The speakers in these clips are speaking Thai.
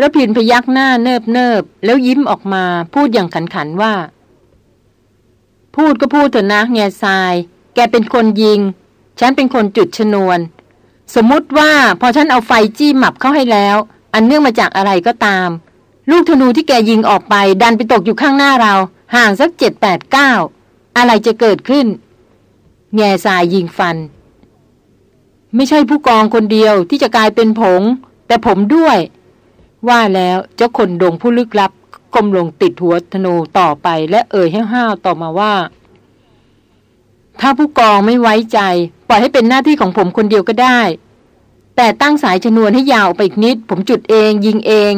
ระพินพยักหน้าเนิบเนิบแล้วยิ้มออกมาพูดอย่างขันขันว่า พูดก็พูดเถอะนะแง่ทราย แกเป็นคนยิง ฉันเป็นคนจุดชนวน สมมติว่าพอฉันเอาไฟจี้หมับเข้าให้แล้ว อันเนื่องมาจากอะไรก็ตาม ลูกธนูที่แกยิงออกไป ดันไปตกอยู่ข้างหน้าเรา ห่างสักเจ็ดแปดเก้าอะไรจะเกิดขึ้น แง่ทรายยิงฟัน ไม่ใช่ผู้กองคนเดียวที่จะกลายเป็นผง แต่ผมด้วย ว่าแล้วเจ้าคนดงผู้ลึกลับก้มลงติดหัวธนูต่อไปและเอ่ยห้าวๆต่อมาว่า ถ้าผู้กองไม่ไว้ใจ ปล่อยให้เป็นหน้าที่ของผมคนเดียวก็ได้ แต่ตั้งสายชนวนให้ยาวไปอีกนิด ผมจุดเอง ยิงเอง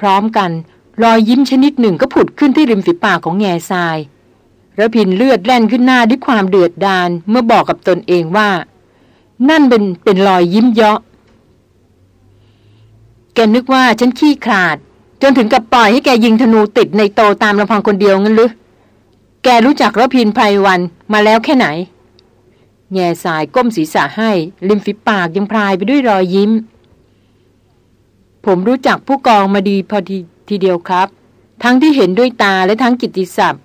พร้อมกันรอยยิ้มชนิดหนึ่งก็ผุดขึ้นที่ริมฝีปากของแง่ทรายระพินเลือดแล่นขึ้นหน้าด้วยความเดือดดาลเมื่อบอกกับตนเองว่า นั่นเป็นเป็นรอยยิ้มเยาะ นึกว่าฉันขี้ขาด จนถึงกับปล่อยให้แกยิงธนูติดในโตตามลำพังคนเดียวงั้นหรือแกรู้จักรพินไพรวันมาแล้วแค่ไหน แง่สายก้มศีรษะให้ ริมฝีปากยังพลายไปด้วยรอยยิ้ม ผมรู้จักผู้กองมาดีพอดีทีเดียวครับ ทั้งที่เห็นด้วยตาและทั้งกิตติศัพท์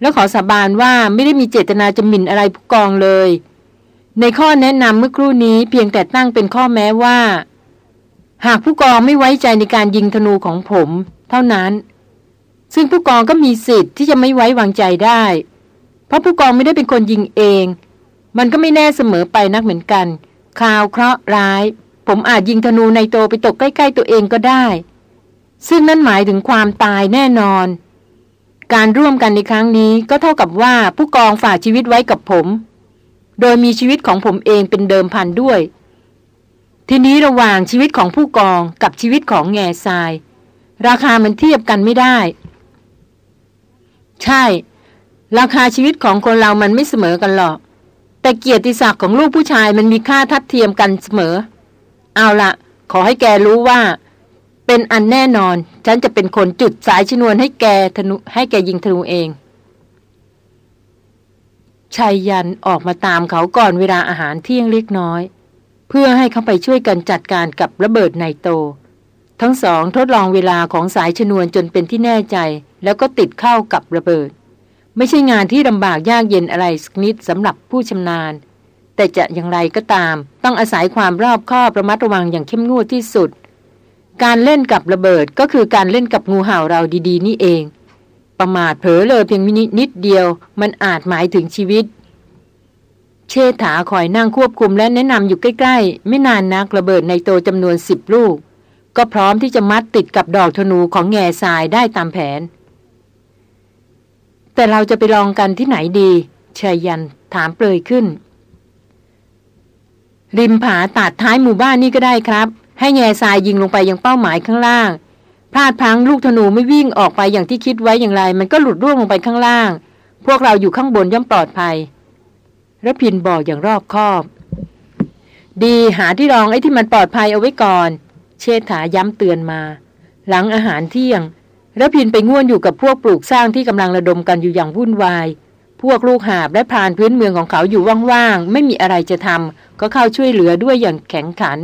แล้วขอสาบานว่าไม่ได้มีเจตนาจะหมิ่นอะไรผู้กองเลย ในข้อแนะนำเมื่อครู่นี้เพียงแต่ตั้งเป็นข้อแม้ว่า หากผู้กองไม่ไว้ใจในการยิงธนูของผม เท่านั้น ซึ่งผู้กองก็มีสิทธิ์ที่จะไม่ไว้วางใจได้ เพราะผู้กองไม่ได้เป็นคนยิงเอง มันก็ไม่แน่เสมอไปนักเหมือนกันข่าวเคราะห์ร้าย ผมอาจยิงธนูในโตไปตกใกล้ ๆ ตัวเองก็ได้ ซึ่งนั่นหมายถึงความตายแน่นอน การร่วมกันในครั้งนี้ก็เท่ากับว่าผู้กองฝากชีวิตไว้กับผม โดยมีชีวิตของผมเองเป็นเดิมพันด้วย ทีนี้ระหว่างชีวิตของผู้กองกับชีวิตของแง่ทราย ราคามันเทียบกันไม่ได้ ใช่ ราคาชีวิตของคนเรามันไม่เสมอกันหรอก แต่เกียรติศักดิ์ของลูกผู้ชายมันมีค่าทัดเทียมกันเสมอ เอาละขอให้แกรู้ว่า เป็นอันแน่นอน ฉันจะเป็นคนจุดสายชนวนให้แกธนุให้แกยิงธนูเองชายยันออกมาตามเขาก่อนเวลาอาหารเที่ยงเล็กน้อย เพื่อให้เขาไปช่วยกันจัดการกับระเบิดไนโตทั้งสองทดลองเวลาของสายชนวนจนเป็นที่แน่ใจ แล้วก็ติดเข้ากับระเบิด ไม่ใช่งานที่ลำบากยากเย็นอะไรสักนิดสำหรับผู้ชำนาญ แต่จะอย่างไรก็ตาม ต้องอาศัยความรอบคอบระมัดระวังอย่างเข้มงวดที่สุด การเล่นกับระเบิดก็คือการเล่นกับงูเห่าเราดีๆ นี่เอง ประมาทเผลอเลยเพียงนิดนิดเดียว มันอาจหมายถึงชีวิต ชษฐาคอยนั่งควบคุมและแนะนำอยู่ใกล้ ๆ ไม่นานนักระเบิดในโตจำนวนสิบลูก ก็พร้อมที่จะมัดติดกับดอกธนูของแง่ทรายได้ตามแผน แต่เราจะไปลองกันที่ไหนดีชายันถามเปลยขึ้น ริมผาตัดท้ายหมู่บ้านนี่ก็ได้ครับ ให้แง่ทรายยิงลงไปยังเป้าหมายข้างล่าง พลาดพังลูกธนูไม่วิ่งออกไปอย่างที่คิดไว้อย่างไร มันก็หลุดร่วงลงไปข้างล่าง พวกเราอยู่ข้างบนย่อมปลอดภัย ระพินบอกอย่างรอบคอบ ดีหาที่รองไอ้ที่มันปลอดภัยเอาไว้ก่อน เชษฐาย้ำเตือนมา หลังอาหารเที่ยงระพินไปง่วนอยู่กับพวกปลูกสร้างที่กำลังระดมกันอยู่อย่างวุ่นวาย พวกลูกหาบและพรานพื้นเมืองของเขาอยู่ว่างๆ ไม่มีอะไรจะทำก็เข้าช่วยเหลือด้วยอย่างแข็งขัน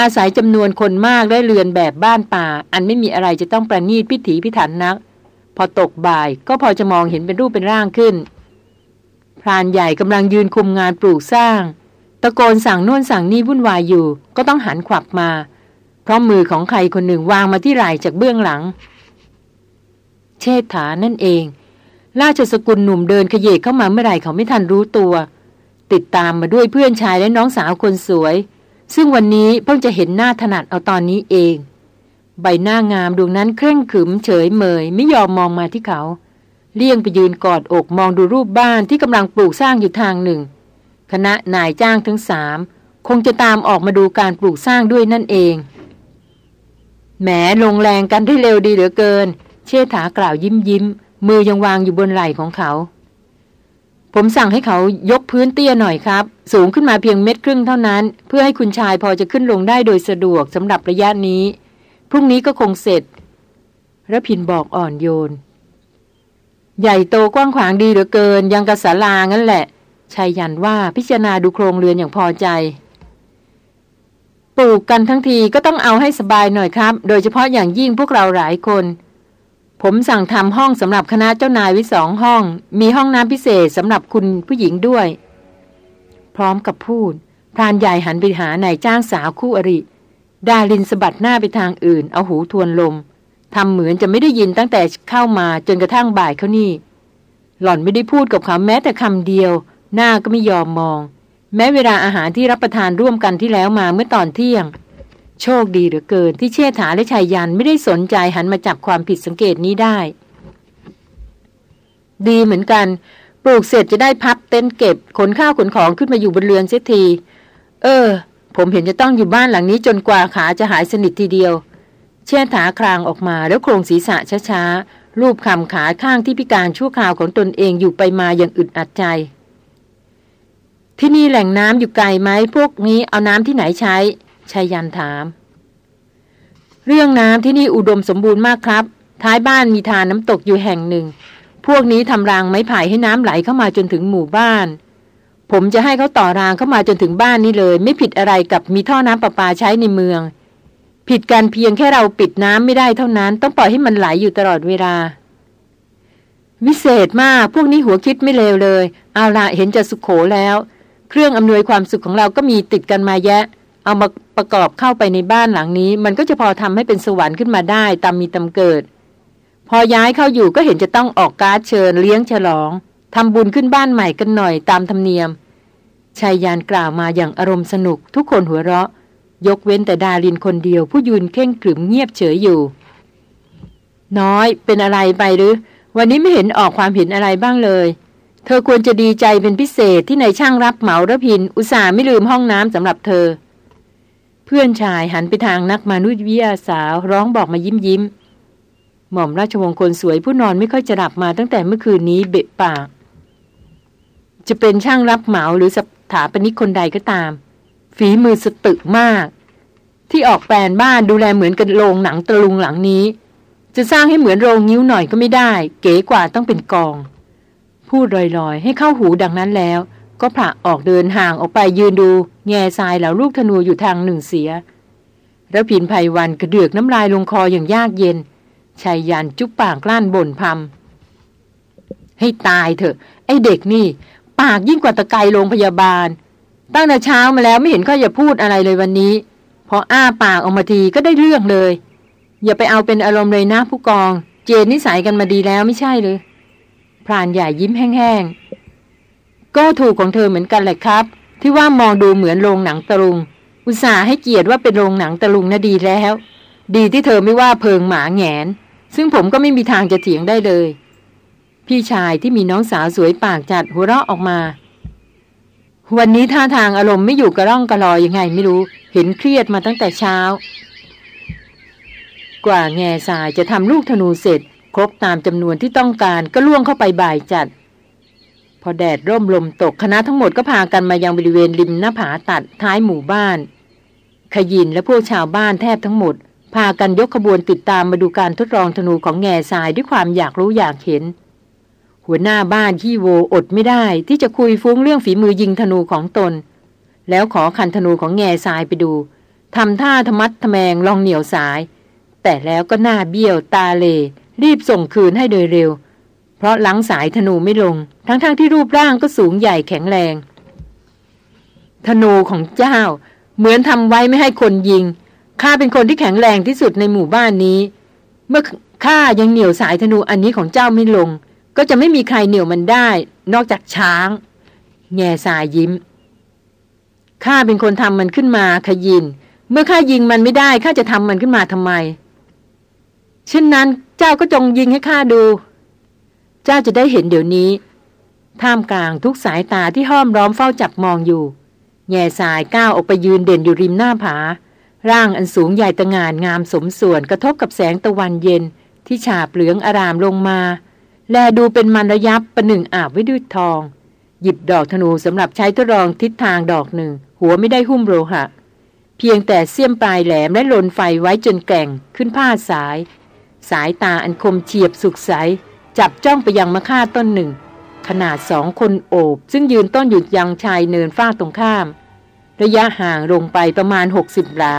อาศัยจำนวนคนมากและเรือนแบบบ้านป่า อันไม่มีอะไรจะต้องประนีตพิถีพิถันนัก พอตกบ่ายก็พอจะมองเห็นเป็นรูปเป็นร่างขึ้น พรานใหญ่กำลังยืนคุมงานปลูกสร้าง ตะโกนสั่งน่นสั่งนี่วุ่นวายอยู่ ก็ต้องหันขวับมา เพราะมือของใครคนหนึ่งวางมาที่ไหล่จากเบื้องหลัง เชษฐานั่นเอง ราชสกุลหนุ่มเดินขยเยกเข้ามาเมื่อไหร่เขาไม่ทันรู้ตัว ติดตามมาด้วยเพื่อนชายและน้องสาวคนสวย ซึ่งวันนี้เพิ่งจะเห็นหน้าถนัดเอาตอนนี้เอง ใบหน้างามดวงนั้นเคร่งขึมเฉยเมยไม่ยอมมองมาที่เขา เลี่ยงไปยืนกอดอกมองดูรูปบ้านที่กำลังปลูกสร้างอยู่ทางหนึ่ง คณะนายจ้างทั้งสามคงจะตามออกมาดูการปลูกสร้างด้วยนั่นเอง แหมลงแรงกันได้เร็วดีเหลือเกิน เชษฐากล่าวยิ้มยิ้ม มือยังวางอยู่บนไหล่ของเขา ผมสั่งให้เขายกพื้นเตี้ยหน่อยครับ สูงขึ้นมาเพียงเม็ดครึ่งเท่านั้น เพื่อให้คุณชายพอจะขึ้นลงได้โดยสะดวกสำหรับระยะนี้ พรุ่งนี้ก็คงเสร็จระพินบอกอ่อนโยน ใหญ่โตกว้างขวางดีเหลือเกิน ยังกระสาลางั้นแหละชายยันว่าพิจารณาดูโครงเรือนอย่างพอใจ ปลูกกันทั้งทีก็ต้องเอาให้สบายหน่อยครับ โดยเฉพาะอย่างยิ่งพวกเราหลายคน ผมสั่งทำห้องสำหรับคณะเจ้านายไว้สองห้อง มีห้องน้ำพิเศษสำหรับคุณผู้หญิงด้วย พร้อมกับพูดพรานใหญ่หันไปหานายจ้างสาวคู่อริ ดาลินสะบัดหน้าไปทางอื่น เอาหูทวนลม ทำเหมือนจะไม่ได้ยินตั้งแต่เข้ามาจนกระทั่งบ่ายเขานี่ หล่อนไม่ได้พูดกับเขาแม้แต่คำเดียว หน้าก็ไม่ยอมมอง แม้เวลาอาหารที่รับประทานร่วมกันที่แล้วมาเมื่อตอนเที่ยง โชคดีเหลือเกินที่เชษฐาและชายยันไม่ได้สนใจหันมาจับความผิดสังเกตนี้ได้ ดีเหมือนกัน ปลูกเสร็จจะได้พับเต็นท์เก็บขนข้าวขนของขึ้นมาอยู่บนเรือนเสียที เออ ผมเห็นจะต้องอยู่บ้านหลังนี้จนกว่าขาจะหายสนิททีเดียว เชษฐาคลางออกมาแล้วโครงศีรษะช้าๆรูปคำขาข้างที่พิการชั่วคราวของตนเองอยู่ไปมาอย่างอึดอัดใจ ที่นี่แหล่งน้ำอยู่ไกลไหมพวกนี้เอาน้ำที่ไหนใช้ชายันถาม เรื่องน้ำที่นี่อุดมสมบูรณ์มากครับ ท้ายบ้านมีทานน้ำตกอยู่แห่งหนึ่ง พวกนี้ทำรางไม้ไผ่ให้น้ำไหลเข้ามาจนถึงหมู่บ้าน ผมจะให้เขาต่อรางเข้ามาจนถึงบ้านนี้เลย ไม่ผิดอะไรกับมีท่อน้ำประปาใช้ในเมือง ผิดกันเพียงแค่เราปิดน้ำไม่ได้เท่านั้น ต้องปล่อยให้มันไหลอยู่ตลอดเวลา วิเศษมาก พวกนี้หัวคิดไม่เลวเลย เอาละเห็นจะสุขโขแล้ว เครื่องอำนวยความสุขของเราก็มีติดกันมาแยะ เอามาประกอบเข้าไปในบ้านหลังนี้ มันก็จะพอทำให้เป็นสวรรค์ขึ้นมาได้ตามมีตามเกิด พอย้ายเข้าอยู่ก็เห็นจะต้องออกการ์ดเชิญเลี้ยงฉลองทำบุญขึ้นบ้านใหม่กันหน่อยตามธรรมเนียมชายยานกล่าวมาอย่างอารมณ์สนุก ทุกคนหัวเราะ ยกเว้นแต่ดารินคนเดียวผู้ยืนเข่งขรึมเงียบเฉยอยู่ น้อยเป็นอะไรไปหรือ วันนี้ไม่เห็นออกความเห็นอะไรบ้างเลย เธอควรจะดีใจเป็นพิเศษที่ในช่างรับเหมาระพิน อุตส่าห์ไม่ลืมห้องน้ำสำหรับเธอ เพื่อนชายหันไปทางนักมนุษยวิทยาสาวร้องบอกมายิ้มยิ้มหม่อมราชวงศ์คนสวยผู้นอนไม่ค่อยจะหลับมาตั้งแต่เมื่อคืนนี้เบะปาก จะเป็นช่างรับเหมาหรือสถาปนิกคนใดก็ตาม ฝีมือสตึกมาก ที่ออกแปลนบ้านดูแลเหมือนกันโรงหนังตะลุงหลังนี้ จะสร้างให้เหมือนโรงนิ้วหน่อยก็ไม่ได้ เก๋กว่าต้องเป็นกอง พูดลอยๆ ให้เข้าหูดังนั้นแล้ว ก็ผละออกเดินห่างออกไปยืนดู แง่ทรายแล้วลูกธนูอยู่ทางหนึ่งเสียแล้วผินภัยวันกระเดือกน้ำลายลงคออย่างยากเย็นชายยันจุ๊บปากกลั้นบ่นพำให้ตายเถอะ ไอเด็กนี่ ปากยิ่งกว่าตะไคร่โรงพยาบาล ตั้งแต่เช้ามาแล้วไม่เห็นเขาจะพูดอะไรเลยวันนี้ พออ้าปากออกมาทีก็ได้เรื่องเลย อย่าไปเอาเป็นอารมณ์เลยนะผู้กอง เจนนิสัยกันมาดีแล้วไม่ใช่เลยพรานใหญ่ยิ้มแห้งๆ ก็ถูกของเธอเหมือนกันแหละครับ ที่ว่ามองดูเหมือนโรงหนังตะลุง อุตส่าห์ให้เกียรติว่าเป็นโรงหนังตะลุงน่ะดีแล้ว ดีที่เธอไม่ว่าเพิงหมาแงน ซึ่งผมก็ไม่มีทางจะเถียงได้เลย พี่ชายที่มีน้องสาวสวยปากจัดหัวเราะออกมา วันนี้ท่าทางอารมณ์ไม่อยู่กระร่องกระลอยยังไงไม่รู้ เห็นเครียดมาตั้งแต่เช้า กว่าแง่สายจะทำลูกธนูเสร็จ ครบตามจำนวนที่ต้องการก็ล่วงเข้าไปบ่ายจัด พอแดดร่มลมตกคณะทั้งหมดก็พากันมายังบริเวณริมหน้าผาตัดท้ายหมู่บ้าน ขยินและพวกชาวบ้านแทบทั้งหมด พากันยกขบวนติดตามมาดูการทดลองธนูของแง่ทรายด้วยความอยากรู้อยากเห็น หัวหน้าบ้านที่โวอดไม่ได้ที่จะคุยฟุ้งเรื่องฝีมือยิงธนูของตน แล้วขอคันธนูของแง่ทรายไปดูทำท่าธรรมัดทแมงลองเหนียวสาย แต่แล้วก็หน้าเบี้ยวตาเล รีบส่งคืนให้โดยเร็ว เพราะหลังสายธนูไม่ลง ทั้งๆทที่รูปร่างก็สูงใหญ่แข็งแรง ธนูของเจ้า เหมือนทำไว้ไม่ให้คนยิงข้าเป็นคนที่แข็งแรงที่สุดในหมู่บ้านนี้ เมื่อข้ายังเหนียวสายธนูอันนี้ของเจ้าไม่ลง ก็จะไม่มีใครเหนี่ยวมันได้ นอกจากช้าง แง่สายยิ้มข้าเป็นคนทำมันขึ้นมาขยิน เมื่อข้ายิงมันไม่ได้ข้าจะทำมันขึ้นมาทำไมเช่นนั้นเจ้าก็จงยิงให้ข้าดู เจ้าจะได้เห็นเดี๋ยวนี้ ท่ามกลางทุกสายตาที่ห้อมล้อมเฝ้าจับมองอยู่ แง่สายก้าวออกไปยืนเด่นอยู่ริมหน้าผา ร่างอันสูงใหญ่ตะงานงามสมส่วนกระทบกับแสงตะวันเย็นที่ฉาบเหลืองอารามลงมา แลดูเป็นมันระยับประหนึ่งอาบไว้ด้วยทอง หยิบดอกธนูสำหรับใช้ทดลองทิศทางดอกหนึ่ง หัวไม่ได้หุ้มโลหะ เพียงแต่เสี้ยมปลายแหลมและลนไฟไว้จนแก่งขึ้นผ้าสาย สายตาอันคมเฉียบสุกใส จับจ้องไปยังมะค่าต้นหนึ่ง ขนาดสองคนโอบ ซึ่งยืนต้นหยุดยังชายเนินฝ้าตรงข้าม ระยะห่างลงไปประมาณ 60หลา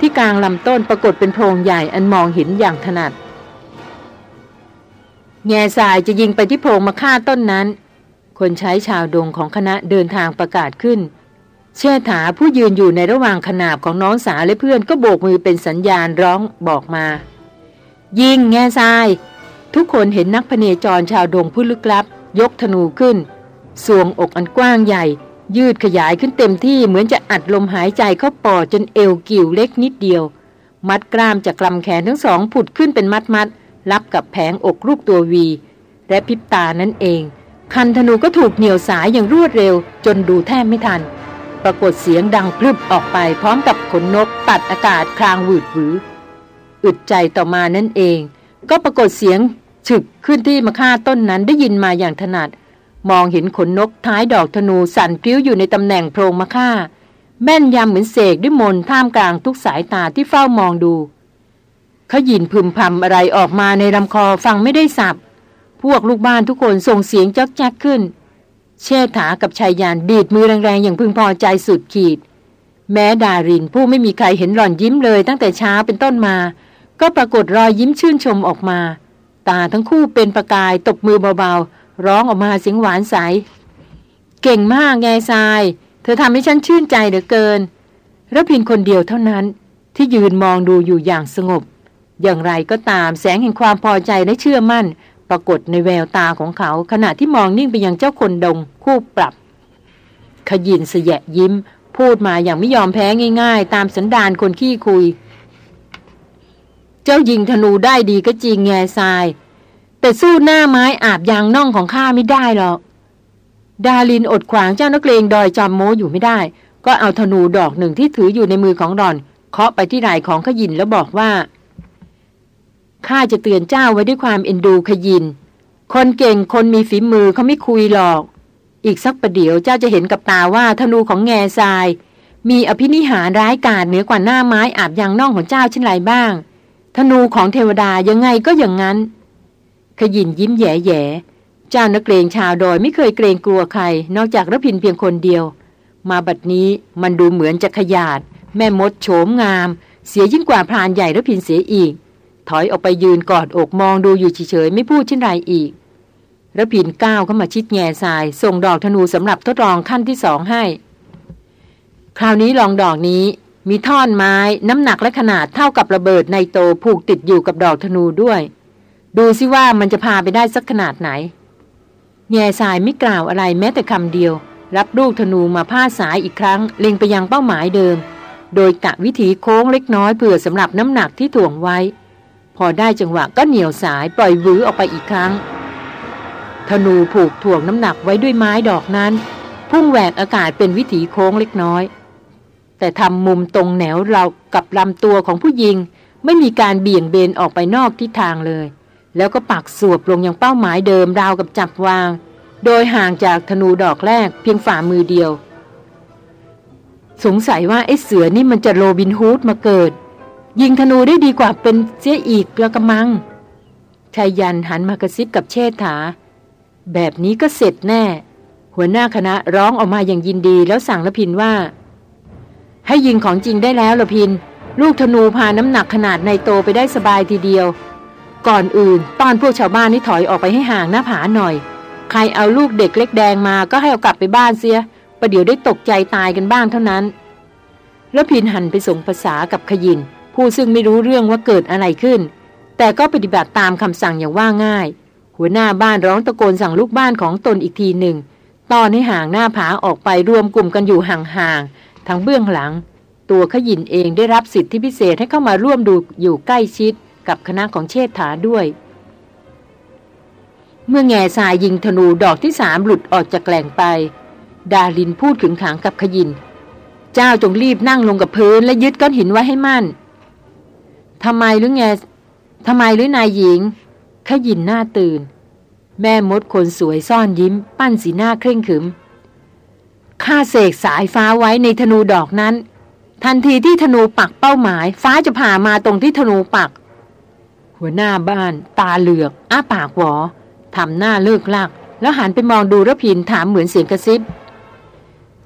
ที่กลางลำต้นปรากฏเป็นโพรงใหญ่อันมองเห็นอย่างถนัด แง่สายจะยิงไปที่โพรงมาฆ่าต้นนั้น คนใช้ชาวดงของคณะเดินทางประกาศขึ้น เชื่ถาผู้ยืนอยู่ในระหว่างขนาบของน้องสาวและเพื่อนก็โบกมือเป็นสัญญาณร้องบอกมา ยิงแง่ทราย ทุกคนเห็นนักพเนจรชาวดงผู้ลึกลับ ยกธนูขึ้นสวงอกอันกว้างใหญ่ ยืดขยายขึ้นเต็มที่เหมือนจะอัดลมหายใจเข้าปอดจนเอวกิ่วเล็กนิดเดียว มัดกล้ามจากกลำแขนทั้งสองผุดขึ้นเป็นมัดมัด รับกับแผงอกรูปตัววี และพิบตานั่นเอง คันธนูก็ถูกเหนี่ยวสายอย่างรวดเร็ว จนดูแทบไม่ทัน ปรากฏเสียงดังพลึบออกไปพร้อมกับขนนกตัดอากาศคลางหวืดหวืออึดใจต่อมานั่นเอง ก็ปรากฏเสียงฉึกขึ้นที่มาฆ่าต้นนั้นได้ยินมาอย่างถนัด มองเห็นขนนกท้ายดอกธนูสั่นพลิ้วอยู่ในตำแหน่งโพรงมะค่าแม่นยำเหมือนเสกด้วยมนท่ามกลางทุกสายตาที่เฝ้ามองดู เขายินพึมพำอะไรออกมาในลำคอฟังไม่ได้สับ พวกลูกบ้านทุกคนส่งเสียงจักจักขึ้น เชษฐากับชายยานดีดมือแรงๆอย่างพึงพอใจสุดขีด แม้ดารินผู้ไม่มีใครเห็นหล่อนยิ้มเลยตั้งแต่เช้าเป็นต้นมา ก็ปรากฏรอยยิ้มชื่นชมออกมา ตาทั้งคู่เป็นประกายตบมือเบาๆ ร้องออกมาเสียงหวานใส เก่งมากไงทราย เธอทำให้ฉันชื่นใจเหลือเกินระพินคนเดียวเท่านั้นที่ยืนมองดูอยู่อย่างสงบ อย่างไรก็ตามแสงแห่งความพอใจและเชื่อมั่น ปรากฏในแววตาของเขา ขณะที่มองนิ่งไปยังเจ้าคนดง คู่ปรับ ขยินเสยะยิ้ม พูดมาอย่างไม่ยอมแพ้ง่าย ๆ ตามสันดานคนขี้คุย เจ้ายิงธนูได้ดีก็จริงแง่ทราย แต่สู้หน้าไม้อาบยางน่องของข้าไม่ได้หรอก ดาลินอดขวางเจ้านักเลงดอยจอมโมอยู่ไม่ได้ ก็เอาธนูดอกหนึ่งที่ถืออยู่ในมือของดอน เคาะไปที่ไหล่ของขยินแล้วบอกว่า ข้าจะเตือนเจ้าไว้ด้วยความเอ็นดูขยิน คนเก่งคนมีฝีมือเขาไม่คุยหรอก อีกสักประเดี๋ยวเจ้าจะเห็นกับตาว่าธนูของแง่ทราย มีอภินิหารร้ายกาจเหนือกว่าหน้าไม้อาบยางน่องของเจ้าเช่นไรบ้าง ธนูของเทวดายังไงก็อย่างนั้น ขยินยิ้มแย่แย่เจ้านักเกรงชาวดอยไม่เคยเกรงกลัวใคร นอกจากรพินเพียงคนเดียว มาบัดนี้มันดูเหมือนจะขยาด แม่มดโฉมงาม เสียยิ่งกว่าพรานใหญ่รพินเสียอีก ถอยออกไปยืนกอดอกมองดูอยู่เฉยๆไม่พูดเช่นไรอีกรพินก้าวเข้ามาชิดแง่ทราย ส่งดอกธนูสำหรับทดลองขั้นที่สองให้ คราวนี้ลองดอกนี้มีท่อนไม้น้ำหนักและขนาดเท่ากับระเบิดในโตผูกติดอยู่กับดอกธนูด้วย ดูสิว่ามันจะพาไปได้สักขนาดไหน แง่สายไม่กล่าวอะไรแม้แต่คำเดียว รับลูกธนูมาผ้าสายอีกครั้ง เล็งไปยังเป้าหมายเดิม โดยกะวิถีโค้งเล็กน้อยเผื่อสำหรับน้ำหนักที่ถ่วงไว้ พอได้จังหวะก็เหนี่ยวสายปล่อยวื้อออกไปอีกครั้ง ธนูผูกถ่วงน้ำหนักไว้ด้วยไม้ดอกนั้น พุ่งแหวกอากาศเป็นวิถีโค้งเล็กน้อย แต่ทำมุมตรงแนวเรากับลำตัวของผู้ยิง ไม่มีการเบี่ยงเบนออกไปนอกทิศทางเลย แล้วก็ปักสวบลงยังเป้าหมายเดิมราวกับจับวาง โดยห่างจากธนูดอกแรกเพียงฝ่ามือเดียว สงสัยว่าไอ้เสือนี่มันจะโรบินฮูดมาเกิด ยิงธนูได้ดีกว่าเป็นเสียอีกละกมังชายยันหันมากระซิบกับเชษฐา แบบนี้ก็เสร็จแน่ หัวหน้าคณะร้องออกมาอย่างยินดีแล้วสั่งละพินว่า ให้ยิงของจริงได้แล้วละพิน ลูกธนูพาน้ำหนักขนาดในโตไปได้สบายทีเดียว ก่อนอื่นตอนพวกชาวบ้านนี่ถอยออกไปให้ห่างหน้าผาหน่อย ใครเอาลูกเด็กเล็กแดงมาก็ให้เอากลับไปบ้านเสียประเดี๋ยวได้ตกใจตายกันบ้างเท่านั้น แล้วพินหันไปส่งภาษากับขยิน ผู้ซึ่งไม่รู้เรื่องว่าเกิดอะไรขึ้น แต่ก็ปฏิบัติตามคำสั่งอย่างว่าง่าย หัวหน้าบ้านร้องตะโกนสั่งลูกบ้านของตนอีกทีหนึ่งตอนให้ห่างหน้าผาออกไปรวมกลุ่มกันอยู่ห่างๆทั้งเบื้องหลัง ตัวขยินเองได้รับสิทธิพิเศษให้เข้ามาร่วมดูอยู่ใกล้ชิดกับคณะของเชษฐาด้วย เมื่อแง่สายยิงธนูดอกที่สามหลุดออกจากแกล่งไป ดาลินพูดขึงขังกับขยิน เจ้าจงรีบนั่งลงกับพื้นและยึดก้อนหินไว้ให้มั่น ทำไมหรือแง่ทำไมหรือนายหญิงขยินหน้าตื่น แม่มดคนสวยซ่อนยิ้ม ปั้นสีหน้าเคร่งขึมข้าเสกสายฟ้าไว้ในธนูดอกนั้น ทันทีที่ธนูปักเป้าหมาย ฟ้าจะผ่ามาตรงที่ธนูปัก หัวหน้าบ้าน ตาเหลือก อ้าปากหวอทำหน้าเลิกลัก แล้วหันไปมองดูระพินถามเหมือนเสียงกระซิบ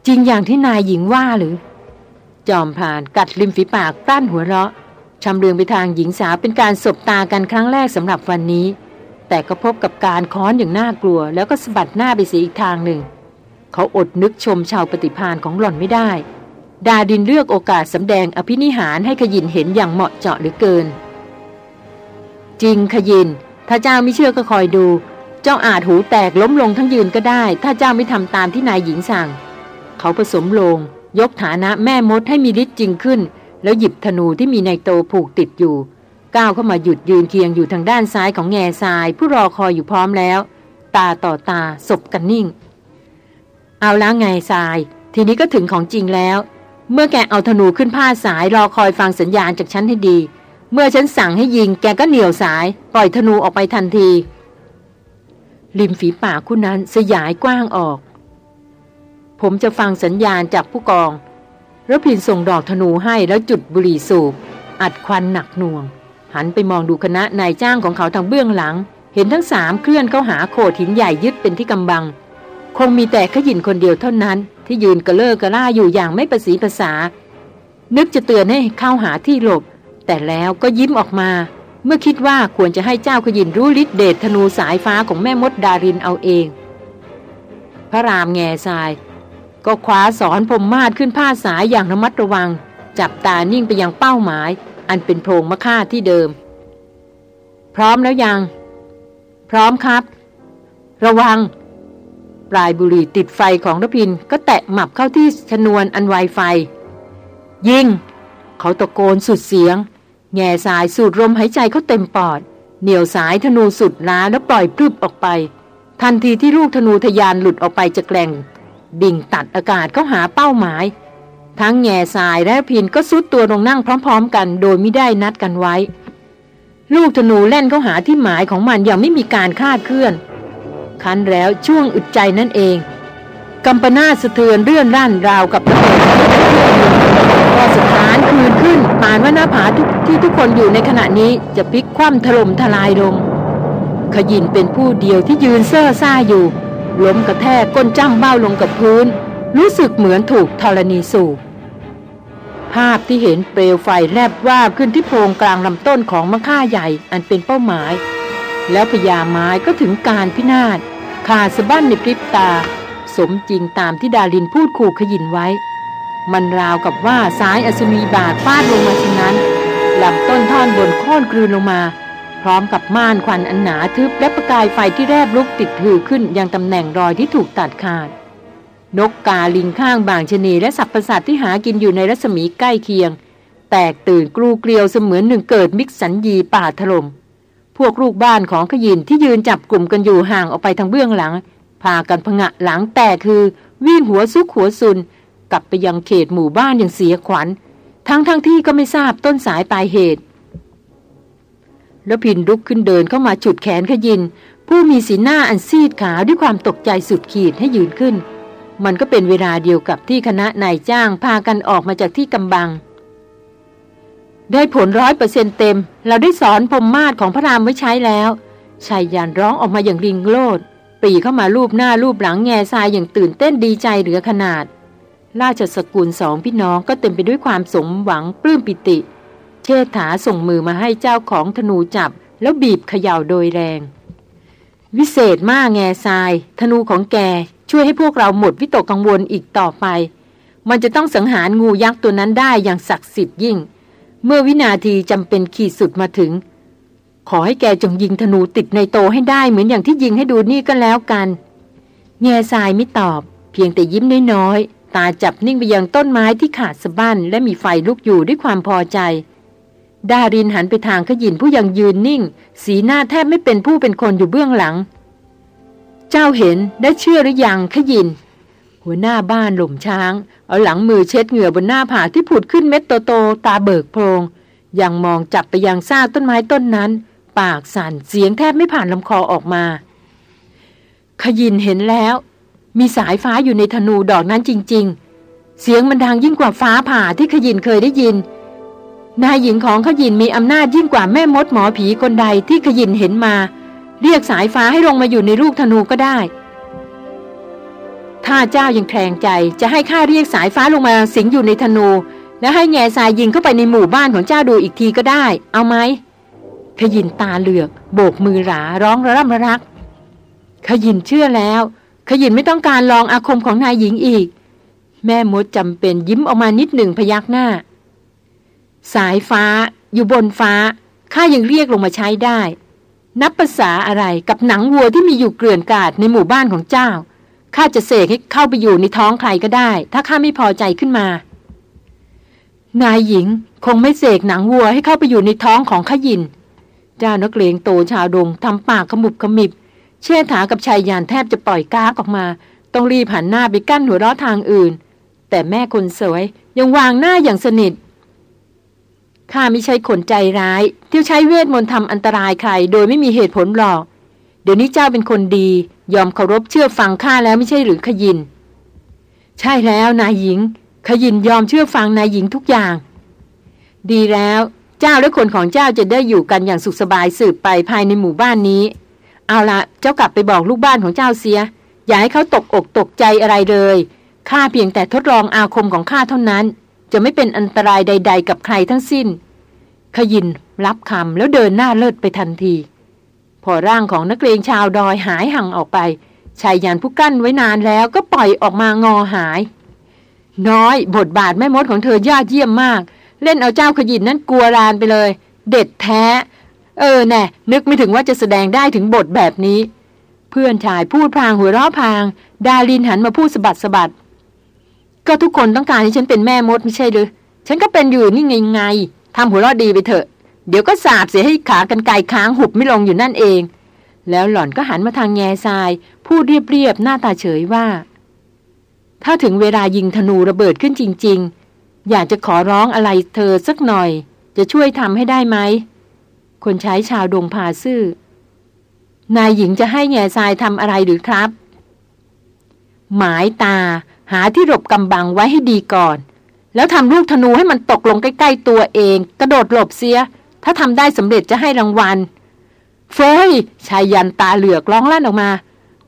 จริงอย่างที่นายหญิงว่าหรือ จอมผ่านกัดริมฝีปากกลั้นหัวเราะ ชำเลืองไปทางหญิงสาวเป็นการสบตากันครั้งแรกสำหรับวันนี้ แต่ก็พบกับการค้อนอย่างน่ากลัว แล้วก็สะบัดหน้าไปเสียอีกทางหนึ่ง เขาอดนึกชมชาวปฏิพานของหล่อนไม่ได้ ดาดินเลือกโอกาสสำแดงอภินิหารให้ขยินเห็นอย่างเหมาะเจาะหรือเกิน จริงขยิน ถ้าเจ้าไม่เชื่อก็คอยดู เจ้าอาจหูแตกล้มลงทั้งยืนก็ได้ ถ้าเจ้าไม่ทำตามที่นายหญิงสั่ง เขาผสมลง ยกฐานะแม่มดให้มีฤทธิ์จริงขึ้น แล้วหยิบธนูที่มีในโตผูกติดอยู่ ก้าวเข้ามาหยุดยืนเคียงอยู่ทางด้านซ้ายของแง่ทราย ผู้รอคอยอยู่พร้อมแล้ว ตาต่อตาสบกันนิ่ง เอาล้ไงทราย ทีนี้ก็ถึงของจริงแล้ว เมื่อแกเอาธนูขึ้นผ้าสายรอคอยฟังสัญญาณจากฉันให้ดี เมื่อฉันสั่งให้ยิงแกก็เหนี่ยวสาย ปล่อยธนูออกไปทันที ริมฝีปากคุณนั้นสยายกว้างออก ผมจะฟังสัญญาณจากผู้กอง ระพินส่งดอกธนูให้แล้วจุดบุหรี่สูบ อัดควันหนักหน่วง หันไปมองดูคณะนายจ้างของเขาทางเบื้องหลัง เห็นทั้งสามเคลื่อนเข้าหาโขดหินใหญ่ยึดเป็นที่กำบัง คงมีแต่ขยินคนเดียวเท่านั้น ที่ยืนกระเลิกกระล่าอยู่อย่างไม่ประสีภาษา นึกจะเตือนให้เข้าหาที่หลบ แต่แล้วก็ยิ้มออกมา เมื่อคิดว่าควรจะให้เจ้าขยินรู้ฤทธิเดชธนูสายฟ้าของแม่มดดารินเอาเอง พระรามแง่ทราย ก็คว้าสอนผมมาดขึ้นผ้าสายอย่างระมัดระวัง จับตานิ่งไปยังเป้าหมาย อันเป็นโพรงมะค่าที่เดิม พร้อมแล้วยัง พร้อมครับ ระวัง ปลายบุหรี่ติดไฟของรพินก็แตะหมับเข้าที่ชนวนอันไวไฟ ยิง เขาตะโกนสุดเสียง แง่สายสูดลมหายใจเขาเต็มปอด เหนี่ยวสายธนูสุดล้าแล้วปล่อยพรึบออกไป ทันทีที่ลูกธนูทยานหลุดออกไปจากแกล่ง ดิ่งตัดอากาศเข้าหาเป้าหมาย ทั้งแง่สายและพินก็ซุดตัวลงนั่งพร้อมๆ กัน โดยไม่ได้นัดกันไว้ ลูกธนูเล่นเข้าหาที่หมายของมันอย่างไม่มีการคาดเคลื่อน คันแล้วช่วงอึดใจนั่นเองกำปนาสะเทือนเรื่อนร่านราวกับระเบิดพอสถานคืนขึ้นปานว่าหน้าผาทุกที่ทุกคนอยู่ในขณะนี้จะพลิกคว่ำถล่มทลายลงขยินเป็นผู้เดียวที่ยืนเซ่อซ่าอยู่ ล้มกระแทกก้นจ้ำเบ้าลงกับพื้น รู้สึกเหมือนถูกธรณีสูบภาพที่เห็นเปลวไฟแลบวาบขึ้นที่โพรงกลางลำต้นของมะค่าใหญ่อันเป็นเป้าหมาย แล้วพญาไม้ก็ถึงการพินาศขาดสะบั้นในพริบตา สมจริงตามที่ดารินพูดขู่ขยินไว้ มันราวกับว่าสายอสุมีบาดฟาดลงมาฉะนั้นลำต้นท่อนบนโค่นกลืนลงมา พร้อมกับม่านควันอันหนาทึบและประกายไฟที่แรบลุกติดหือขึ้นยังตำแหน่งรอยที่ถูกตัดขาด นกกาลิงข้างบางชนีและสัตว์ประสาทที่หากินอยู่ในรัศมีใกล้เคียง แตกตื่นกลูเกลียวเสมือนหนึ่งเกิดมิกสัญญีป่าถลม่มพวกลูกบ้านของขยินที่ยืนจับกลุ่มกันอยู่ห่างออกไปทางเบื้องหลัง พากันพงะหลังแตกคือ วิ่งหัวซุกหัวซุน กลับไปยังเขตหมู่บ้านอย่างเสียขวัญ ทั้งทั้งที่ก็ไม่ทราบต้นสายปลายเหตุ แล้วพินลุกขึ้นเดินเข้ามาฉุดแขนขยิน ผู้มีสีหน้าอันซีดขาวด้วยความตกใจสุดขีดให้ยืนขึ้น มันก็เป็นเวลาเดียวกับที่คณะนายจ้างพากันออกมาจากที่กำบัง ได้ผลร้อยเปอร์เซ็นเต็ม เราได้สอนพรมมาศของพระรามไว้ใช้แล้วชายยานร้องออกมาอย่างริงโลดปรีเข้ามารูปหน้ารูปหลังแง่ทรายอย่างตื่นเต้นดีใจเหลือขนาด ราชสกุลสองพี่น้องก็เต็มไปด้วยความสมหวังปลื้มปิติ เชษฐาส่งมือมาให้เจ้าของธนูจับ แล้วบีบเขย่าโดยแรง วิเศษมากแง่ทราย ธนูของแกช่วยให้พวกเราหมดวิตกกังวลอีกต่อไป มันจะต้องสังหารงูยักษ์ตัวนั้นได้อย่างศักดิ์สิทธิ์ยิ่ง เมื่อวินาทีจำเป็นขีดสุดมาถึง ขอให้แกจงยิงธนูติดในโตให้ได้เหมือนอย่างที่ยิงให้ดูนี่ก็แล้วกัน แง่ทรายไม่ตอบ เพียงแต่ยิ้มน้อยๆตาจับนิ่งไปยังต้นไม้ที่ขาดสะบั้นและมีไฟลุกอยู่ด้วยความพอใจ ดารินหันไปทางขยินผู้ยังยืนนิ่ง สีหน้าแทบไม่เป็นผู้เป็นคนอยู่เบื้องหลัง เจ้าเห็นได้เชื่อหรือยังขยิน หัวหน้าบ้านหล่มช้าง เอาหลังมือเช็ดเหงื่อบนหน้าผาที่ผุดขึ้นเม็ดโตๆตาเบิกโพรง ยังมองจับไปยังซากต้นไม้ต้นนั้น ปากสั่นเสียงแทบไม่ผ่านลำคอออกมา ขยินเห็นแล้ว มีสายฟ้าอยู่ในธนูดอกนั้นจริง ๆ เสียงมันดังยิ่งกว่าฟ้าผ่าที่ขยินเคยได้ยิน นายหญิงของขยินมีอำนาจยิ่งกว่าแม่มดหมอผีคนใดที่ขยินเห็นมา เรียกสายฟ้าให้ลงมาอยู่ในลูกธนูก็ได้ ถ้าเจ้ายังแคลงใจจะให้ข้าเรียกสายฟ้าลงมาสิงอยู่ในธนู แล้วให้แง่ทรายยิงเข้าไปในหมู่บ้านของเจ้าดูอีกทีก็ได้ เอาไหมขยินตาเหลือกโบกมือหราร้องระร่ำระรัก ขยินเชื่อแล้ว ขยินไม่ต้องการลองอาคมของนายหญิงอีก แม่มดจำเป็นยิ้มออกมานิดหนึ่งพยักหน้า สายฟ้า อยู่บนฟ้าข้ายังเรียกลงมาใช้ได้ นับภาษาอะไรกับหนังวัวที่มีอยู่เกลื่อนกาดในหมู่บ้านของเจ้าข้าจะเสกให้เข้าไปอยู่ในท้องใครก็ได้ ถ้าข้าไม่พอใจขึ้นมา นายหญิงคงไม่เสกหนังวัวให้เข้าไปอยู่ในท้องของขยิน เจ้านักเลงโตชาวดงทำปากขมุบขมิบ เชี่ยถากับชายยานแทบจะปล่อยก้ากออกมา ต้องรีบหันหน้าไปกั้นหัวเราะทางอื่น แต่แม่คนสวยยังวางหน้าอย่างสนิท ข้าไม่ใช่คนใจร้ายที่ใช้เวทมนต์ทำอันตรายใคร โดยไม่มีเหตุผลหรอก เดี๋ยวนี้เจ้าเป็นคนดี ยอมเคารพเชื่อฟังข้าแล้วไม่ใช่หรือขยิน ใช่แล้วนายหญิง ขยินยอมเชื่อฟังนายหญิงทุกอย่าง ดีแล้วเจ้าและคนของเจ้าจะได้อยู่กันอย่างสุขสบายสืบไปภายในหมู่บ้านนี้ เอาละเจ้ากลับไปบอกลูกบ้านของเจ้าเสีย อย่าให้เขาตกอกตกใจอะไรเลยข้าเพียงแต่ทดลองอาคมของข้าเท่านั้น จะไม่เป็นอันตรายใด ๆ กับใครทั้งสิ้น ขยินรับคำแล้วเดินหน้าเลิศไปทันที พอร่างของนักเลงชาวดอยหายห่างออกไปชายยันผู้กั้นไว้นานแล้วก็ปล่อยออกมางอหาย น้อยบทบาทแม่มดของเธอยอดเยี่ยมมาก เล่นเอาเจ้าขยินนั้นกลัวรานไปเลย เด็ดแท้ เออแน่นึกไม่ถึงว่าจะแสดงได้ถึงบทแบบนี้ เพื่อนชายพูดพางหัวเราะพาง ดาลินหันมาพูดสะบัดสะบัด ก็ทุกคนต้องการให้ฉันเป็นแม่มดไม่ใช่หรือฉันก็เป็นอยู่นี่ไงไงทำหัวเราะดีไปเถอะ เดี๋ยวก็สาบเสียให้ขากันไกค้างหุบไม่ลงอยู่นั่นเอง แล้วหล่อนก็หันมาทางแง่ทราย พูดเรียบๆหน้าตาเฉยว่า ถ้าถึงเวลายิงธนูระเบิดขึ้นจริง ๆ อยากจะขอร้องอะไรเธอสักหน่อย จะช่วยทำให้ได้ไหม คนใช้ชาวดงพาซื่อ นายหญิงจะให้แง่ทรายทำอะไรหรือครับ หมายตา หาที่หลบกำบังไว้ให้ดีก่อน แล้วทำลูกธนูให้มันตกลงใกล้ ๆ ตัวเอง กระโดดหลบเสีย ถ้าทำได้สำเร็จจะให้รางวัล เฟยชายยันตาเหลือกร้องลั่นออกมา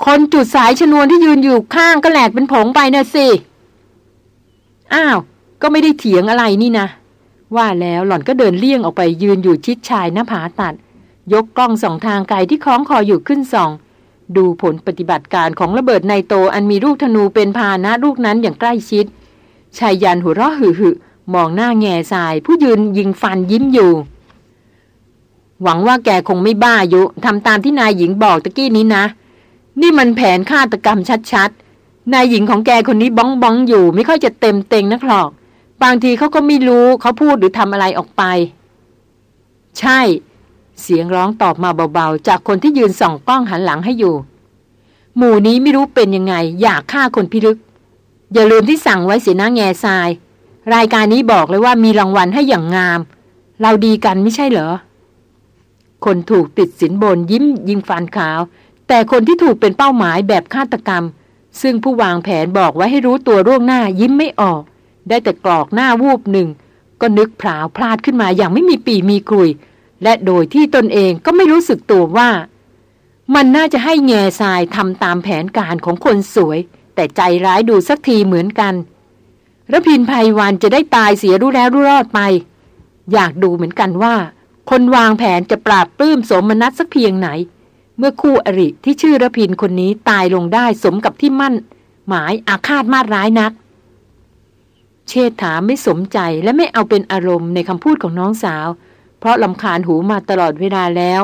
คนจุดสายชนวนที่ยืนอยู่ข้างก็แหลกเป็นผงไปเนะสิ อ้าว ก็ไม่ได้เถียงอะไรนี่นะ ว่าแล้วหล่อนก็เดินเลี่ยงออกไปยืนอยู่ชิดชายหน้าผาตัด ยกกล้องสองทางไกลที่คล้องคออยู่ขึ้นสอง ดูผลปฏิบัติการของระเบิดในโตอันมีลูกธนูเป็นพานะลูกนั้นอย่างใกล้ชิดชายยันหัวเราะหึหึมองหน้าแง่ทราย ผู้ยืนยิงฟันยิ้มอยู่ หวังว่าแกคงไม่บ้าอยู่ทำตามที่นายหญิงบอกตะกี้นี้นะ นี่มันแผนฆาตกรรมชัดๆ นายหญิงของแกคนนี้บ้องบ้องอยู่ ไม่ค่อยจะเต็มเต็งนักหรอก บางทีเขาก็ไม่รู้เขาพูดหรือทำอะไรออกไป ใช่ เสียงร้องตอบมาเบาๆ จากคนที่ยืนส่องกล้องหันหลังให้อยู่ หมู่นี้ไม่รู้เป็นยังไง อยากฆ่าคนพิลึก อย่าลืมที่สั่งไว้เสียนะแง่ทราย รายการนี้บอกเลยว่ามีรางวัลให้อย่างงาม เราดีกันไม่ใช่เหรอ คนถูกติดสินบนยิ้มยิงฟันขาว แต่คนที่ถูกเป็นเป้าหมายแบบฆาตกรรม ซึ่งผู้วางแผนบอกไว้ให้รู้ตัวร่วงหน้ายิ้มไม่ออก ได้แต่กรอกหน้าวูบหนึ่งก็นึกผลาวพลาดขึ้นมาอย่างไม่มีปีมีกลุย และโดยที่ตนเองก็ไม่รู้สึกตัวว่า มันน่าจะให้แง่ทรายทำตามแผนการของคนสวย แต่ใจร้ายดูสักทีเหมือนกันระพินภัยวันจะได้ตายเสียรู้แล้วรู้รอดไป อยากดูเหมือนกันว่า คนวางแผนจะปราบปลื้มสมนัตสักเพียงไหน เมื่อคู่อริที่ชื่อระพินคนนี้ตายลงได้สมกับที่มั่น หมายอาฆาตมาดร้ายนัก เชษฐาไม่สมใจและไม่เอาเป็นอารมณ์ในคำพูดของน้องสาว เพราะลำคาญหูมาตลอดเวลาแล้ว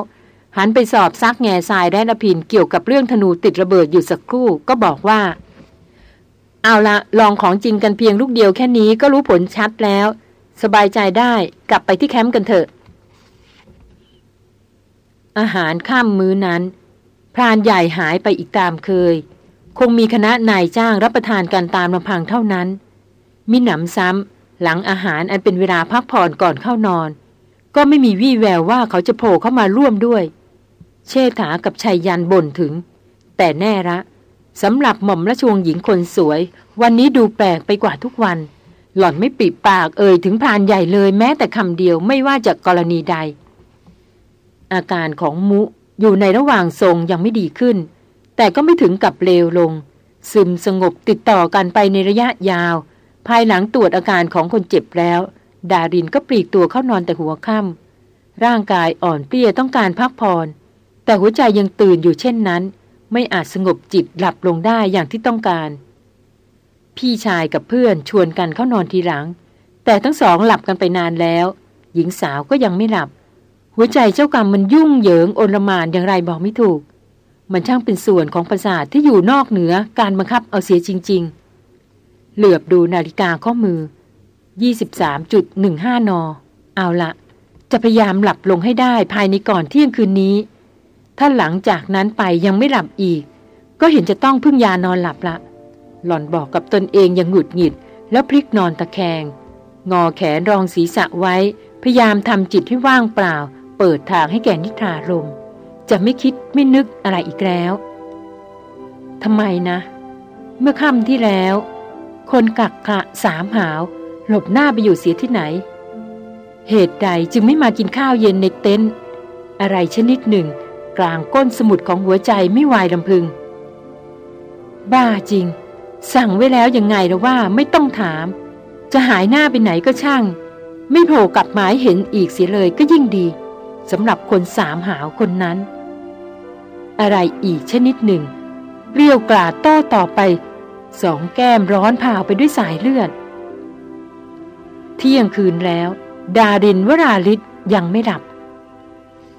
หันไปสอบซักแง่ทรายและนพินเกี่ยวกับเรื่องธนูติดระเบิดอยู่สักครู่ก็บอกว่า เอาละลองของจริงกันเพียงลูกเดียวแค่นี้ก็รู้ผลชัดแล้ว สบายใจได้กลับไปที่แคมป์กันเถอะ อาหารข้ามมื้อนั้น พรานใหญ่หายไปอีกตามเคย คงมีคณะนายจ้างรับประทานกันตามลำพังเท่านั้นมิหนำซ้ำหลังอาหารอันเป็นเวลาพักผ่อนก่อนเข้านอน ก็ไม่มีวี่แววว่าเขาจะโผล่เข้ามาร่วมด้วย เชษฐากับชายยันบ่นถึง แต่แน่ละสำหรับหม่อมราชวงศ์หญิงคนสวย วันนี้ดูแปลกไปกว่าทุกวัน หล่อนไม่ปิดปากเอ่ยถึงพรานใหญ่เลยแม้แต่คำเดียวไม่ว่าจากกรณีใด อาการของมุอยู่ในระหว่างทรงยังไม่ดีขึ้น แต่ก็ไม่ถึงกับเลวลง ซึมสงบติดต่อกันไปในระยะยาว ภายหลังตรวจอาการของคนเจ็บแล้ว ดารินก็ปลีกตัวเข้านอนแต่หัวค่ำร่างกายอ่อนเปรี้ยต้องการพักผ่อนแต่หัวใจยังตื่นอยู่เช่นนั้น ไม่อาจสงบจิตหลับลงได้อย่างที่ต้องการ พี่ชายกับเพื่อนชวนกันเข้านอนทีหลัง แต่ทั้งสองหลับกันไปนานแล้ว หญิงสาวก็ยังไม่หลับ หัวใจเจ้ากรรมมันยุ่งเหยิงโอลมานอย่างไรบอกไม่ถูก มันช่างเป็นส่วนของประสาทที่อยู่นอกเหนือการบังคับเอาเสียจริง ๆ เหลือบดูนาฬิกาข้อมือ 23.15 น เอาละ จะพยายามหลับลงให้ได้ภายในก่อนเที่ยงคืนนี้ ถ้าหลังจากนั้นไปยังไม่หลับอีก ก็เห็นจะต้องพึ่งยานอนหลับละ หล่อนบอกกับตนเองอย่างหงุดหงิด แล้วพลิกนอนตะแคง งอแขนรองศีรษะไว้ พยายามทำจิตให้ว่างเปล่า เปิดทางให้แก่นิทราลม จะไม่คิดไม่นึกอะไรอีกแล้วทำไมนะ เมื่อค่ำที่แล้ว คนกักขะสามหาว หลบหน้าไปอยู่เสียที่ไหน เหตุใดจึงไม่มากินข้าวเย็นในเต็นท์อะไรชนิดหนึ่ง กลางก้นสมุดของหัวใจไม่วายลำพึง บ้าจริง สั่งไว้แล้วยังไงแล้วว่าไม่ต้องถาม จะหายหน้าไปไหนก็ช่าง ไม่โผล่กลับมาเห็นอีกเสียเลยก็ยิ่งดีสำหรับคนสามหาวคนนั้น อะไรอีกชนิดหนึ่งเรียวกราดโต้ต่อไป สองแก้มร้อนผ่าไปด้วยสายเลือด เที่ยงคืนแล้ว ดารินวราลิศยังไม่หลับ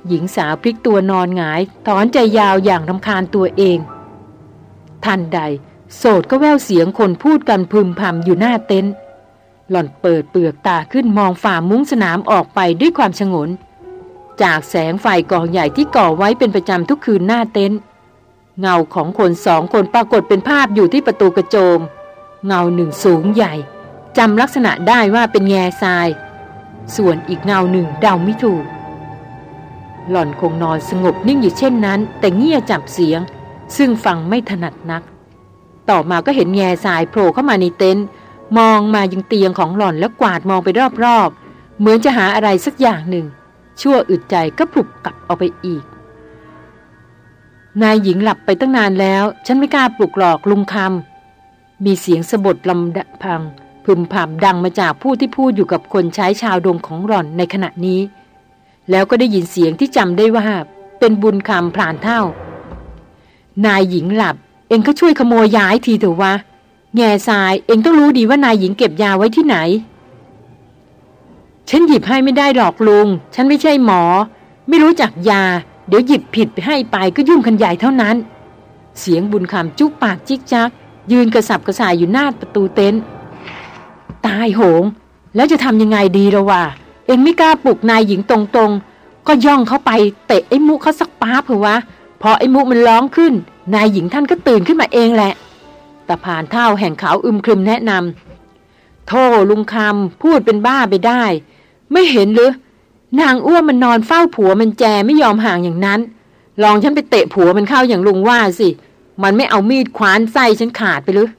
หญิงสาวพลิกตัวนอนหงาย ถอนใจยาวอย่างรำคาญตัวเอง ทันใด โสดก็แววเสียงคนพูดกันพึมพำอยู่หน้าเต็นท์หล่อนเปิดเปลือกตาขึ้นมองฝ่ามุ้งสนามออกไปด้วยความชงน จากแสงไฟกองใหญ่ที่ก่อไว้เป็นประจำทุกคืนหน้าเต็นท์เงาของคนสองคนปรากฏเป็นภาพอยู่ที่ประตูกระโจม เงาหนึ่งสูงใหญ่ จำลักษณะได้ว่าเป็นแง่ทราย ส่วนอีกเงาหนึ่งเดาไม่ถูก หล่อนคงนอนสงบนิ่งอยู่เช่นนั้น แต่เงี่ยจับเสียง ซึ่งฟังไม่ถนัดนัก ต่อมาก็เห็นแง่สายโผล่เข้ามาในเต็นท์มองมายังเตียงของหล่อนแล้วกวาดมองไปรอบๆ เหมือนจะหาอะไรสักอย่างหนึ่ง ชั่วอึดใจก็ผลุกกลับเอาไปอีก นายหญิงหลับไปตั้งนานแล้ว ฉันไม่กล้าปลุกหลอกลุงคำมีเสียงสะบดลำดพัง พึมพำดังมาจากผู้ที่พูดอยู่กับคนใช้ชาวดงของหล่อนในขณะนี้ แล้วก็ได้ยินเสียงที่จำได้ว่า เป็นบุญคำพรานเท่า นายหญิงหลับ เองก็ช่วยขโมยย้ายทีเถอะวะ แง่ทรายเองต้องรู้ดีว่านายหญิงเก็บยาไว้ที่ไหน ฉันหยิบให้ไม่ได้หรอกลุง ฉันไม่ใช่หมอ ไม่รู้จักยา เดี๋ยวหยิบผิดไปให้ไปก็ยุ่งกันใหญ่เท่านั้น เสียงบุญคำจุกปากจิกจัก ยืนกระสับกระส่ายอยู่หน้าประตูเต็นท์ ตายโหง แล้วจะทำยังไงดีละวะเองไม่กล้าปลุกนายหญิงตรงๆ ก็ย่องเข้าไปเตะไอ้มุเขาสักป้าเผื่อวะ พอไอ้มุมันร้องขึ้น นายหญิงท่านก็ตื่นขึ้นมาเองแหละตาผ่านเท่าแห่งเขาอึมครึมแนะนำโธ่ลุงคำพูดเป็นบ้าไปได้ ไม่เห็นหรือนางอ้วนมันนอนเฝ้าผัวมันแจไม่ยอมห่างอย่างนั้น ลองฉันไปเตะผัวมันเข้าอย่างลุงว่าสิ มันไม่เอามีดคว้านไส้ฉันขาดไปหรือ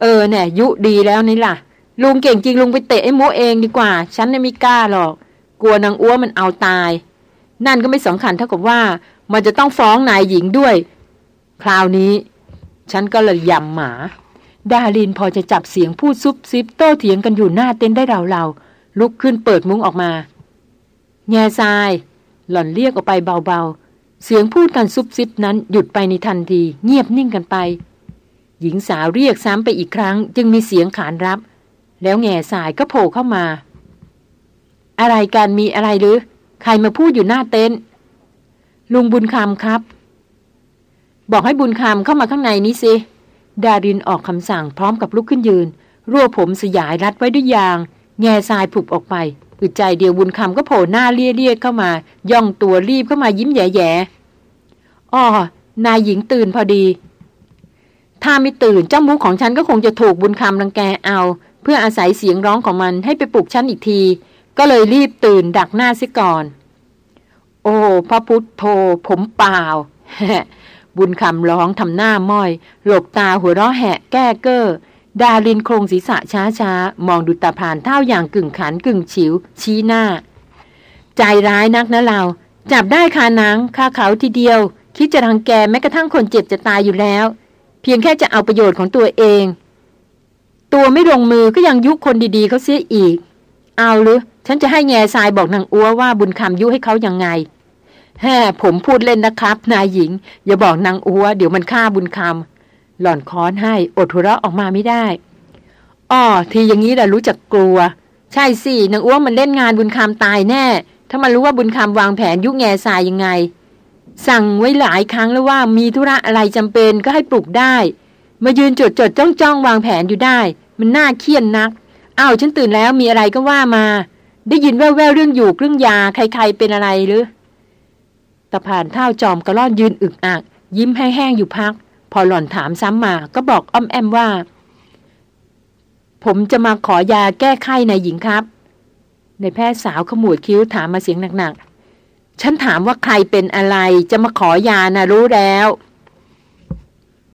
เออเนี่ยยุดีแล้วนี่ล่ะ ลุงเก่งจริงลุงไปเตะไอ้โมเองดีกว่า ฉันไม่กล้าหรอก กลัวนางอ้วมันเอาตาย นั่นก็ไม่สำคัญเท่ากับว่า มันจะต้องฟ้องนายหญิงด้วย คราวนี้ ฉันก็เลยยำหมา ดาลินพอจะจับเสียงพูดซุบซิบโต้เถียงกันอยู่หน้าเต็นได้เราๆลุกขึ้นเปิดมุ้งออกมา แง่ทราย หล่อนเรียกออกไปเบาๆ เสียงพูดกันซุบซิบนั้นหยุดไปในทันที เงียบนิ่งกันไป หญิงสาวเรียกซ้ำไปอีกครั้ง จึงมีเสียงขานรับ แล้วแง่สายก็โผล่เข้ามา อะไรกันมีอะไรหรือ ใครมาพูดอยู่หน้าเต็นท์ลุงบุญคำครับ บอกให้บุญคำเข้ามาข้างในนี้สิ ดารินออกคำสั่งพร้อมกับลุกขึ้นยืน รวบผมสยายรัดไว้ด้วยยาง แง่ทรายผุบออกไปอึดใจเดียวบุญคำก็โผล่หน้าเลี่ยๆเข้ามา ย่องตัวรีบเข้ามายิ้มแย่ๆอ๋อนายหญิงตื่นพอดี ถ้าไม่ตื่นเจ้ามุกของฉันก็คงจะถูกบุญคำรังแกเอา เพื่ออาศัยเสียงร้องของมันให้ไปปลุกฉันอีกที ก็เลยรีบตื่นดักหน้าซิก่อน โอ้พระพุทธโธผมเปล่า บุญคำร้องทำหน้าม้อย หลบตาหัวเราะแหะแก้เก้อดาลินโครงศีรษะช้าช้ามองดูตาผ่านเท่าอย่างกึ่งขันกึ่งฉิว ชี้หน้า ใจร้ายนักนะเรา จับได้คานังคาเขาทีเดียว คิดจะรังแกแม้กระทั่งคนเจ็บจะตายอยู่แล้ว เพียงแค่จะเอาประโยชน์ของตัวเอง ตัวไม่ลงมือก็ยังยุคนดีๆเขาเสียอีก เอาหรือฉันจะให้แง่ทรายบอกนางอัวว่าบุญคำยุให้เขายังไงแฮ่ผมพูดเล่นนะครับ นายหญิง อย่าบอกนางอัว เดี๋ยวมันฆ่าบุญคำหล่อนค้อนให้อดหัวเราะออกมาไม่ได้อ้อทีอย่างนี้แหละรู้จักกลัว ใช่สินางอ้วมันเล่นงานบุญคำตายแน่ ถ้ามันรู้ว่าบุญคำวางแผนยุแง่ทรายยังไง สั่งไว้หลายครั้งแล้วว่ามีธุระอะไรจำเป็นก็ให้ปลุกได้ มายืนจดจดจ้องจ้องวางแผนอยู่ได้ มันน่าเคียนนัก อ้าวฉันตื่นแล้วมีอะไรก็ว่ามา ได้ยินแว่วๆเรื่องอยู่เรื่องยาใครๆเป็นอะไรหรือตะผ่านเท่าจอมกระล่อนยืนอึกอัก ยิ้มให้แห้งอยู่พัก พอหล่อนถามซ้ำมาก็บอกอ้อมแอมว่า ผมจะมาขอยาแก้ไข้ในหญิงครับ ในแพทย์สาวขมวดคิ้วถามมาเสียงหนักๆฉันถามว่าใครเป็นอะไรจะมาขอยานะรู้แล้ว